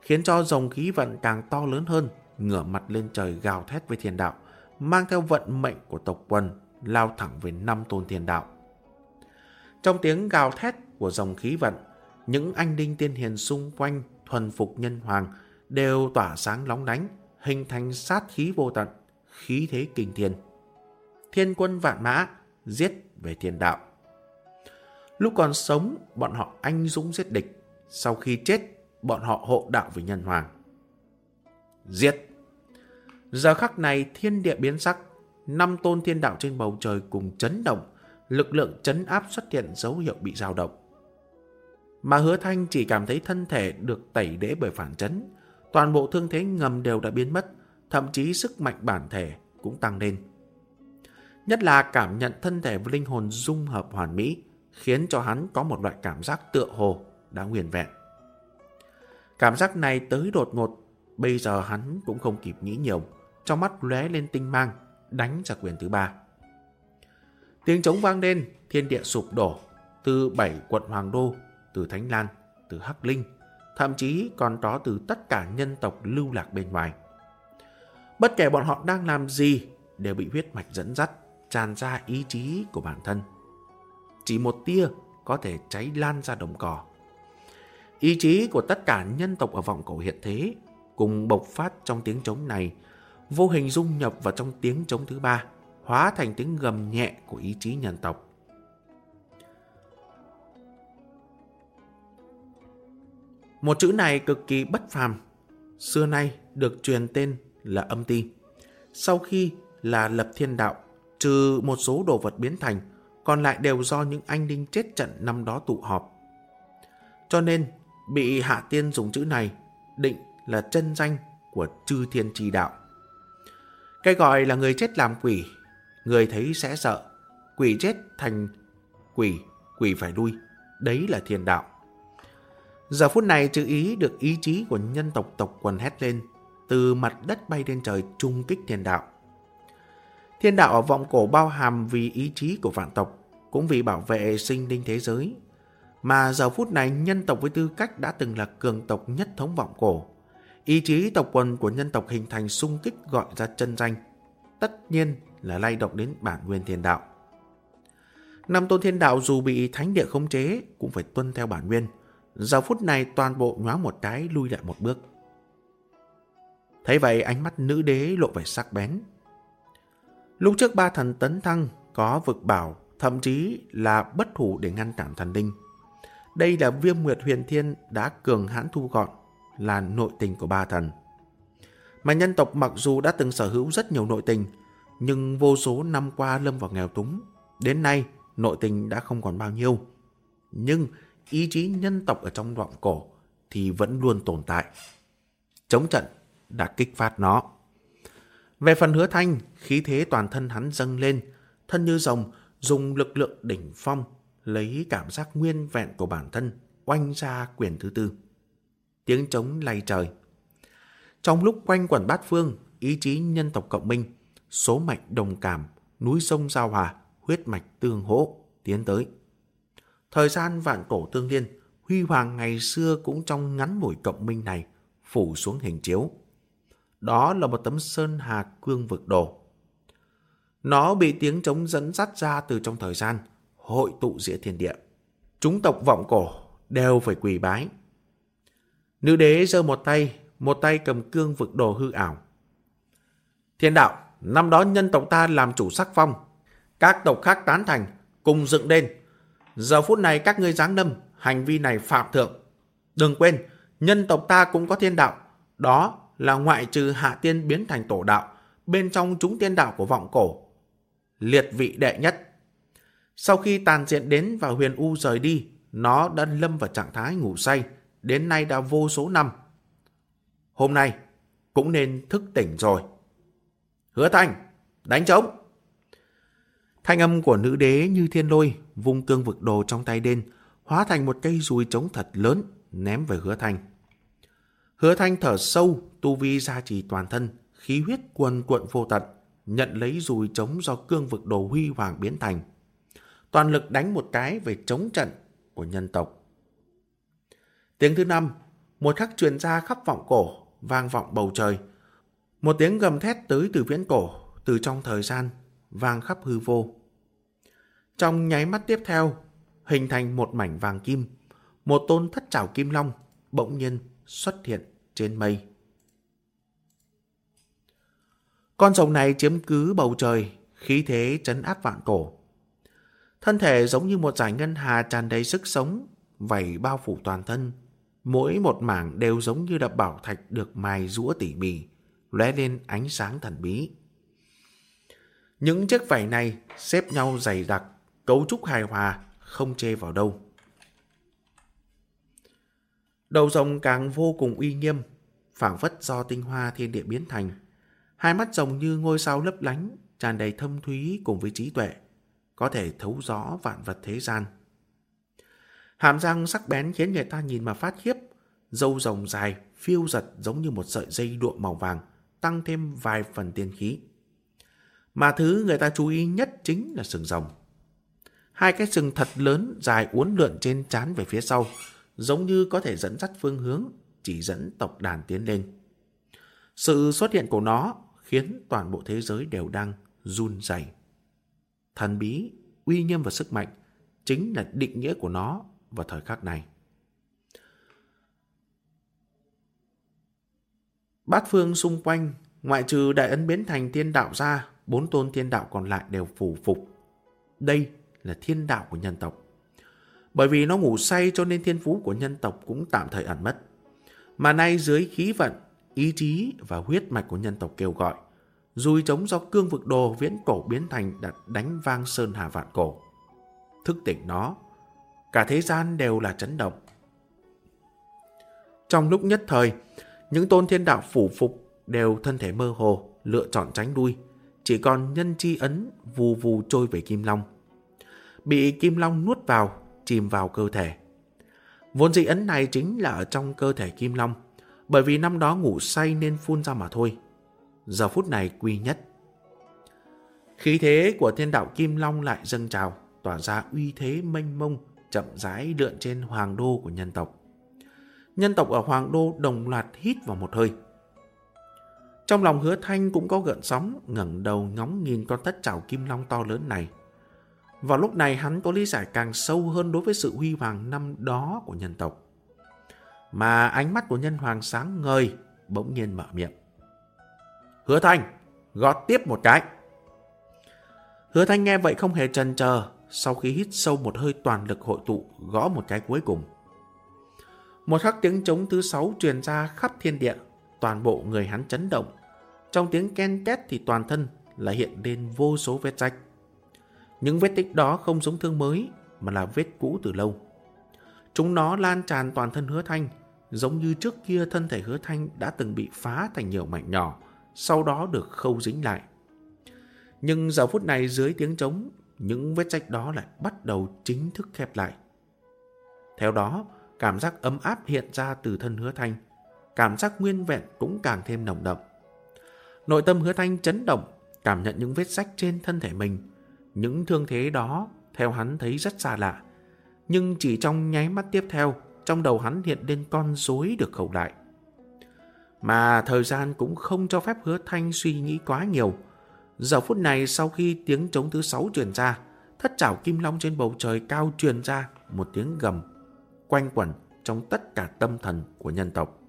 S1: Khiến cho dòng khí vận càng to lớn hơn, ngửa mặt lên trời gào thét với thiên đạo, mang theo vận mệnh của tộc quân lao thẳng về năm tôn thiên đạo. Trong tiếng gào thét của dòng khí vận, những anh đinh tiên hiền xung quanh thuần phục nhân hoàng đều tỏa sáng lóng lánh, hình thành sát khí vô tận, khí thế kinh thiên. Thiên quân vạn mã, giết về thiên đạo. Lúc còn sống, bọn họ anh dũng giết địch. Sau khi chết, bọn họ hộ đạo với nhân hoàng. Giết! Giờ khắc này thiên địa biến sắc, năm tôn thiên đạo trên bầu trời cùng chấn động, lực lượng chấn áp xuất hiện dấu hiệu bị dao động. Mà hứa thanh chỉ cảm thấy thân thể được tẩy đế bởi phản chấn, toàn bộ thương thế ngầm đều đã biến mất, thậm chí sức mạnh bản thể cũng tăng lên. Nhất là cảm nhận thân thể và linh hồn dung hợp hoàn mỹ, khiến cho hắn có một loại cảm giác tựa hồ đã nguyên vẹn. Cảm giác này tới đột ngột, bây giờ hắn cũng không kịp nghĩ nhiều, trong mắt lóe lên tinh mang, đánh ra quyền thứ ba. Tiếng trống vang lên, thiên địa sụp đổ, từ bảy quận Hoàng Đô, từ Thánh Lan, từ Hắc Linh, thậm chí còn có từ tất cả nhân tộc lưu lạc bên ngoài. Bất kể bọn họ đang làm gì đều bị huyết mạch dẫn dắt, tràn ra ý chí của bản thân. Chỉ một tia có thể cháy lan ra đồng cỏ. Ý chí của tất cả nhân tộc ở vọng cổ hiện thế cùng bộc phát trong tiếng trống này vô hình dung nhập vào trong tiếng trống thứ ba, hóa thành tiếng gầm nhẹ của ý chí nhân tộc. Một chữ này cực kỳ bất phàm, xưa nay được truyền tên là âm ti. Sau khi là lập thiên đạo, trừ một số đồ vật biến thành, còn lại đều do những anh đinh chết trận năm đó tụ họp. Cho nên, bị hạ tiên dùng chữ này định là chân danh của chư thiên tri đạo. Cái gọi là người chết làm quỷ, người thấy sẽ sợ, quỷ chết thành quỷ, quỷ phải lui, đấy là thiên đạo. Giờ phút này chữ ý được ý chí của nhân tộc tộc quần hét lên, từ mặt đất bay lên trời trung kích thiên đạo. Thiên đạo ở vọng cổ bao hàm vì ý chí của vạn tộc, cũng vì bảo vệ sinh linh thế giới. Mà giờ phút này nhân tộc với tư cách đã từng là cường tộc nhất thống vọng cổ. Ý chí tộc quần của nhân tộc hình thành xung kích gọi ra chân danh. Tất nhiên là lay động đến bản nguyên thiên đạo. Năm tôn thiên đạo dù bị thánh địa khống chế cũng phải tuân theo bản nguyên. Giờ phút này toàn bộ nhóa một cái lui lại một bước. Thấy vậy ánh mắt nữ đế lộ vẻ sắc bén. Lúc trước ba thần tấn thăng có vực bảo, thậm chí là bất thủ để ngăn cản thần linh. Đây là viêm nguyệt huyền thiên đã cường hãn thu gọn, là nội tình của ba thần. Mà nhân tộc mặc dù đã từng sở hữu rất nhiều nội tình, nhưng vô số năm qua lâm vào nghèo túng. Đến nay, nội tình đã không còn bao nhiêu. Nhưng ý chí nhân tộc ở trong đoạn cổ thì vẫn luôn tồn tại. Chống trận đã kích phát nó. Về phần hứa thanh, khí thế toàn thân hắn dâng lên, thân như rồng, dùng lực lượng đỉnh phong, lấy cảm giác nguyên vẹn của bản thân, oanh ra quyền thứ tư. Tiếng trống lay trời. Trong lúc quanh quẩn bát phương, ý chí nhân tộc cộng minh, số mạch đồng cảm, núi sông giao hòa, huyết mạch tương hỗ, tiến tới. Thời gian vạn cổ tương liên, huy hoàng ngày xưa cũng trong ngắn ngủi cộng minh này, phủ xuống hình chiếu. Đó là một tấm sơn hà cương vực đồ. Nó bị tiếng trống dẫn dắt ra từ trong thời gian, hội tụ giữa thiên địa. Chúng tộc vọng cổ đều phải quỳ bái. Nữ đế giơ một tay, một tay cầm cương vực đồ hư ảo. Thiên đạo, năm đó nhân tộc ta làm chủ sắc phong. Các tộc khác tán thành, cùng dựng lên. Giờ phút này các ngươi giáng lâm, hành vi này phạm thượng. Đừng quên, nhân tộc ta cũng có thiên đạo. Đó là ngoại trừ hạ tiên biến thành tổ đạo, bên trong chúng tiên đạo của vọng cổ. Liệt vị đệ nhất. Sau khi tàn diện đến và huyền U rời đi, nó đã lâm vào trạng thái ngủ say, đến nay đã vô số năm. Hôm nay cũng nên thức tỉnh rồi. Hứa Thanh đánh trống! Thanh âm của nữ đế như thiên lôi, vung cương vực đồ trong tay đen, hóa thành một cây dùi trống thật lớn, ném về hứa thanh. Hứa thanh thở sâu, tu vi gia trì toàn thân, khí huyết quần cuộn vô tận, nhận lấy dùi trống do cương vực đồ huy hoàng biến thành. Toàn lực đánh một cái về chống trận của nhân tộc. Tiếng thứ năm, một khắc truyền ra khắp vọng cổ, vang vọng bầu trời. Một tiếng gầm thét tới từ viễn cổ, từ trong thời gian, vang khắp hư vô. Trong nháy mắt tiếp theo, hình thành một mảnh vàng kim, một tôn thất trảo kim long bỗng nhiên xuất hiện trên mây. Con rồng này chiếm cứ bầu trời, khí thế chấn áp vạn cổ. Thân thể giống như một giải ngân hà tràn đầy sức sống, vảy bao phủ toàn thân. Mỗi một mảng đều giống như đập bảo thạch được mài rũa tỉ mỉ, lóe lên ánh sáng thần bí. Những chiếc vảy này xếp nhau dày đặc, cấu trúc hài hòa, không chê vào đâu. Đầu rồng càng vô cùng uy nghiêm, phảng phất do tinh hoa thiên địa biến thành. Hai mắt rồng như ngôi sao lấp lánh, tràn đầy thâm thúy cùng với trí tuệ, có thể thấu rõ vạn vật thế gian. Hàm răng sắc bén khiến người ta nhìn mà phát khiếp, dâu rồng dài, phiêu giật giống như một sợi dây đuộm màu vàng, tăng thêm vài phần tiên khí. Mà thứ người ta chú ý nhất chính là sừng rồng. Hai cái sừng thật lớn dài uốn lượn trên trán về phía sau, giống như có thể dẫn dắt phương hướng, chỉ dẫn tộc đàn tiến lên. Sự xuất hiện của nó khiến toàn bộ thế giới đều đang run rẩy. Thần bí, uy nghiêm và sức mạnh chính là định nghĩa của nó vào thời khắc này. Bát phương xung quanh, ngoại trừ đại ấn biến thành thiên đạo ra, bốn tôn thiên đạo còn lại đều phủ phục. Đây là thiên đạo của nhân tộc. Bởi vì nó ngủ say cho nên thiên phú của nhân tộc cũng tạm thời ẩn mất. Mà nay dưới khí vận, ý chí và huyết mạch của nhân tộc kêu gọi, dùi trống do cương vực đồ viễn cổ biến thành đã đánh vang sơn hà vạn cổ. Thức tỉnh nó, cả thế gian đều là chấn động. Trong lúc nhất thời, những tôn thiên đạo phủ phục đều thân thể mơ hồ, lựa chọn tránh đuôi, chỉ còn nhân chi ấn vù vù trôi về Kim Long. Bị Kim Long nuốt vào, chìm vào cơ thể. Vốn dị ấn này chính là ở trong cơ thể Kim Long, bởi vì năm đó ngủ say nên phun ra mà thôi. Giờ phút này quy nhất. Khí thế của thiên đạo Kim Long lại dâng trào, tỏa ra uy thế mênh mông, chậm rãi lượn trên hoàng đô của nhân tộc. Nhân tộc ở hoàng đô đồng loạt hít vào một hơi. Trong lòng hứa thanh cũng có gợn sóng, ngẩng đầu ngóng nhìn con tất chảo kim long to lớn này. Vào lúc này hắn có lý giải càng sâu hơn đối với sự huy hoàng năm đó của nhân tộc. Mà ánh mắt của nhân hoàng sáng ngời, bỗng nhiên mở miệng. Hứa thanh, gọt tiếp một cái. Hứa thanh nghe vậy không hề chần chờ, sau khi hít sâu một hơi toàn lực hội tụ, gõ một cái cuối cùng. Một khắc tiếng trống thứ sáu truyền ra khắp thiên địa, toàn bộ người hắn chấn động. Trong tiếng ken két thì toàn thân lại hiện lên vô số vết rách. Những vết tích đó không giống thương mới, mà là vết cũ từ lâu. Chúng nó lan tràn toàn thân hứa thanh, giống như trước kia thân thể hứa thanh đã từng bị phá thành nhiều mảnh nhỏ, sau đó được khâu dính lại. Nhưng giờ phút này dưới tiếng trống, những vết rách đó lại bắt đầu chính thức khép lại. Theo đó, cảm giác ấm áp hiện ra từ thân hứa thanh, cảm giác nguyên vẹn cũng càng thêm nồng đậm. Nội tâm hứa thanh chấn động, cảm nhận những vết rách trên thân thể mình. Những thương thế đó, theo hắn thấy rất xa lạ. Nhưng chỉ trong nháy mắt tiếp theo, trong đầu hắn hiện lên con rối được khẩu lại. Mà thời gian cũng không cho phép hứa thanh suy nghĩ quá nhiều. Giờ phút này sau khi tiếng trống thứ sáu truyền ra, thất chảo kim long trên bầu trời cao truyền ra một tiếng gầm, quanh quẩn trong tất cả tâm thần của nhân tộc.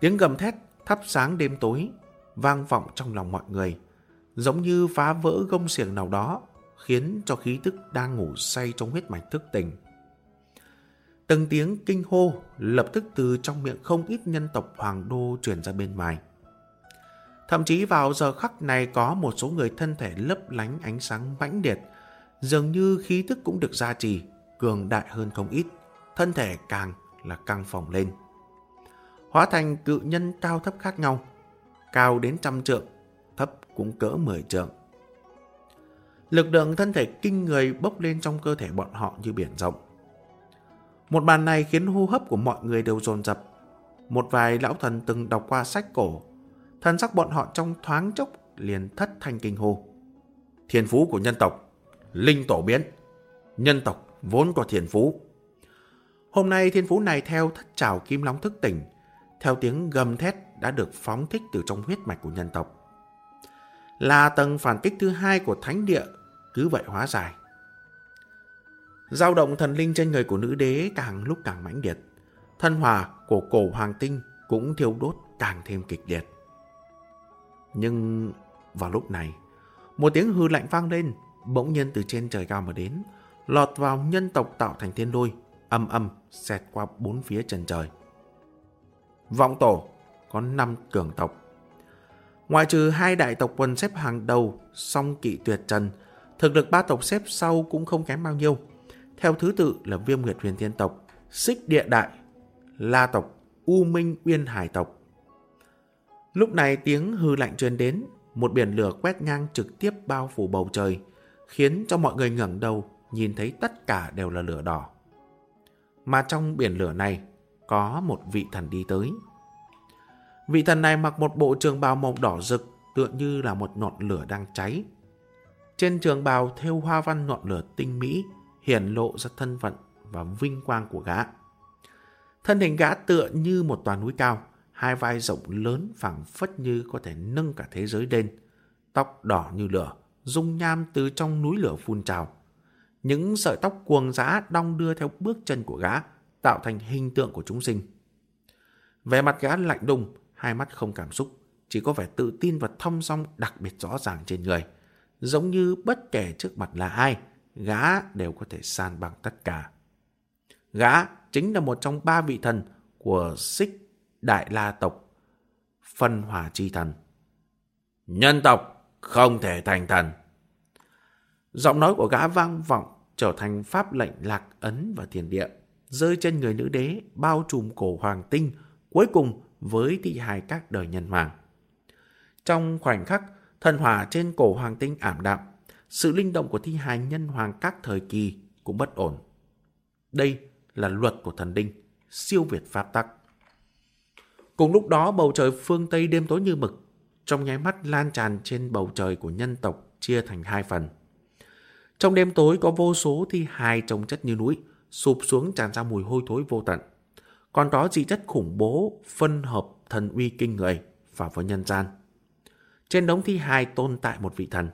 S1: Tiếng gầm thét thắp sáng đêm tối, vang vọng trong lòng mọi người, giống như phá vỡ gông xiềng nào đó, khiến cho khí tức đang ngủ say trong huyết mạch thức tỉnh. Từng tiếng kinh hô lập tức từ trong miệng không ít nhân tộc Hoàng Đô truyền ra bên ngoài. Thậm chí vào giờ khắc này có một số người thân thể lấp lánh ánh sáng mãnh liệt, dường như khí tức cũng được gia trì, cường đại hơn không ít, thân thể càng là căng phồng lên. Hóa thành cự nhân cao thấp khác nhau, cao đến trăm trượng, thấp cũng cỡ mười trượng. Lực lượng thân thể kinh người bốc lên trong cơ thể bọn họ như biển rộng. Một màn này khiến hô hấp của mọi người đều dồn dập. Một vài lão thần từng đọc qua sách cổ, thần sắc bọn họ trong thoáng chốc liền thất thanh kinh hô. Thiên phú của nhân tộc, linh tổ biến. Nhân tộc vốn có thiên phú. Hôm nay thiên phú này theo thất trào kim long thức tỉnh, theo tiếng gầm thét đã được phóng thích từ trong huyết mạch của nhân tộc. Là tầng phản kích thứ hai của thánh địa, cứ vậy hóa giải. Giao động thần linh trên người của nữ đế càng lúc càng mãnh liệt. Thân hòa của cổ hoàng tinh cũng thiêu đốt càng thêm kịch liệt. Nhưng vào lúc này, một tiếng hư lạnh vang lên, bỗng nhiên từ trên trời cao mà đến, lọt vào nhân tộc tạo thành thiên đôi, âm âm xẹt qua bốn phía trần trời. Vọng tổ có năm cường tộc. ngoài trừ hai đại tộc quân xếp hàng đầu, song kỵ tuyệt trần, thực lực ba tộc xếp sau cũng không kém bao nhiêu. Theo thứ tự là Viêm Nguyệt Huyền Thiên tộc, Xích Địa Đại, La tộc, U Minh Uyên Hải tộc. Lúc này tiếng hư lạnh truyền đến, một biển lửa quét ngang trực tiếp bao phủ bầu trời, khiến cho mọi người ngẩng đầu nhìn thấy tất cả đều là lửa đỏ. Mà trong biển lửa này có một vị thần đi tới. Vị thần này mặc một bộ trường bào màu đỏ rực tựa như là một ngọn lửa đang cháy. Trên trường bào thêu hoa văn ngọn lửa tinh mỹ hiển lộ ra thân phận và vinh quang của gã. Thân hình gã tựa như một toàn núi cao, hai vai rộng lớn phẳng phất như có thể nâng cả thế giới lên. Tóc đỏ như lửa, dung nham từ trong núi lửa phun trào. Những sợi tóc cuồng giã đong đưa theo bước chân của gã, tạo thành hình tượng của chúng sinh. Vẻ mặt gã lạnh đùng, hai mắt không cảm xúc, chỉ có vẻ tự tin và thong song đặc biệt rõ ràng trên người. Giống như bất kể trước mặt là ai, gã đều có thể san bằng tất cả. Gã chính là một trong ba vị thần của xích đại la tộc, phân hỏa chi thần. Nhân tộc không thể thành thần. Giọng nói của gã vang vọng trở thành pháp lệnh lạc ấn và tiền địa, rơi trên người nữ đế, bao trùm cổ hoàng tinh, cuối cùng với thi hài các đời nhân hoàng. Trong khoảnh khắc, thần hỏa trên cổ hoàng tinh ảm đạm, sự linh động của thi hài nhân hoàng các thời kỳ cũng bất ổn. Đây là luật của thần đinh, siêu việt pháp tắc. Cùng lúc đó bầu trời phương Tây đêm tối như mực, trong nháy mắt lan tràn trên bầu trời của nhân tộc chia thành hai phần. Trong đêm tối có vô số thi hài trồng chất như núi, sụp xuống tràn ra mùi hôi thối vô tận. Còn đó dị chất khủng bố, phân hợp thần uy kinh người, vào với nhân gian. Trên đống thi hài tồn tại một vị thần.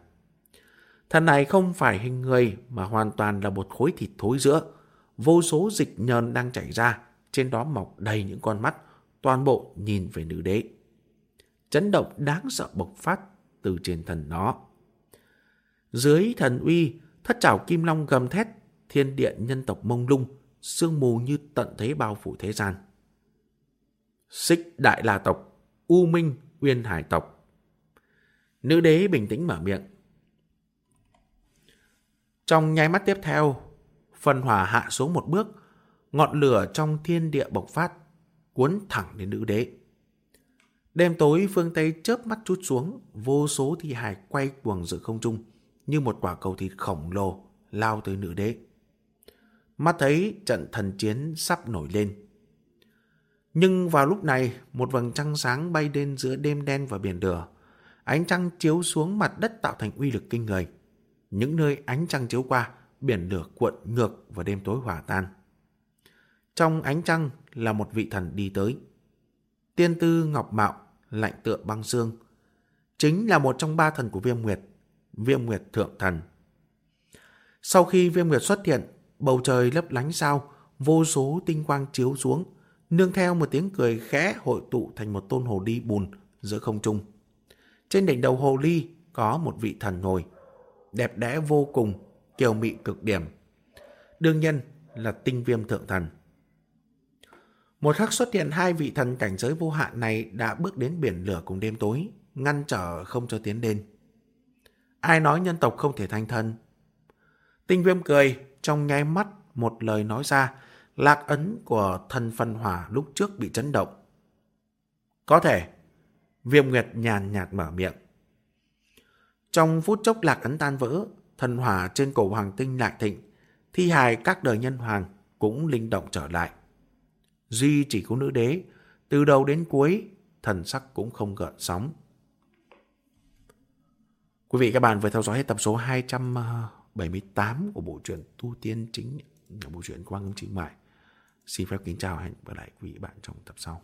S1: Thần này không phải hình người mà hoàn toàn là một khối thịt thối giữa. Vô số dịch nhờn đang chảy ra, trên đó mọc đầy những con mắt, toàn bộ nhìn về nữ đế. Chấn động đáng sợ bộc phát từ trên thần nó. Dưới thần uy, thất trảo kim long gầm thét, thiên địa nhân tộc mông lung, sương mù như tận thế bao phủ thế gian. Xích đại la tộc, U Minh, Uyên Hải tộc. Nữ đế bình tĩnh mở miệng. Trong nháy mắt tiếp theo, phần hỏa hạ xuống một bước, ngọn lửa trong thiên địa bộc phát, cuốn thẳng đến nữ đế. Đêm tối phương Tây chớp mắt chút xuống, vô số thi hài quay cuồng giữa không trung, như một quả cầu thịt khổng lồ lao tới nữ đế. Mắt thấy trận thần chiến sắp nổi lên. Nhưng vào lúc này, một vầng trăng sáng bay lên giữa đêm đen và biển lửa. Ánh trăng chiếu xuống mặt đất tạo thành uy lực kinh người. những nơi ánh trăng chiếu qua, biển lửa cuộn ngược và đêm tối hòa tan. Trong ánh trăng là một vị thần đi tới. Tiên tư ngọc mạo, lạnh tựa băng xương. Chính là một trong ba thần của viêm nguyệt, viêm nguyệt thượng thần. Sau khi viêm nguyệt xuất hiện, bầu trời lấp lánh sao, vô số tinh quang chiếu xuống, nương theo một tiếng cười khẽ hội tụ thành một tôn hồ ly bùn giữa không trung. Trên đỉnh đầu hồ ly có một vị thần ngồi, đẹp đẽ vô cùng, kiều mị cực điểm. Đương nhiên là tinh viêm thượng thần. Một khắc xuất hiện hai vị thần cảnh giới vô hạn này đã bước đến biển lửa cùng đêm tối, ngăn trở không cho tiến lên. Ai nói nhân tộc không thể thành thân? Tinh viêm cười, trong nháy mắt một lời nói ra, lạc ấn của thần phân hỏa lúc trước bị chấn động. Có thể, viêm nguyệt nhàn nhạt mở miệng. Trong phút chốc lạc ấn tan vỡ, thần hỏa trên cổ hoàng tinh lại thịnh, thi hài các đời nhân hoàng cũng linh động trở lại. Duy chỉ có nữ đế, từ đầu đến cuối, thần sắc cũng không gợn sóng. Quý vị các bạn vừa theo dõi hết tập số 278 của bộ truyện Tu Tiên Chính, bộ truyện Quang Âm Chính Mại. Xin phép kính chào và hẹn gặp lại quý vị bạn trong tập sau.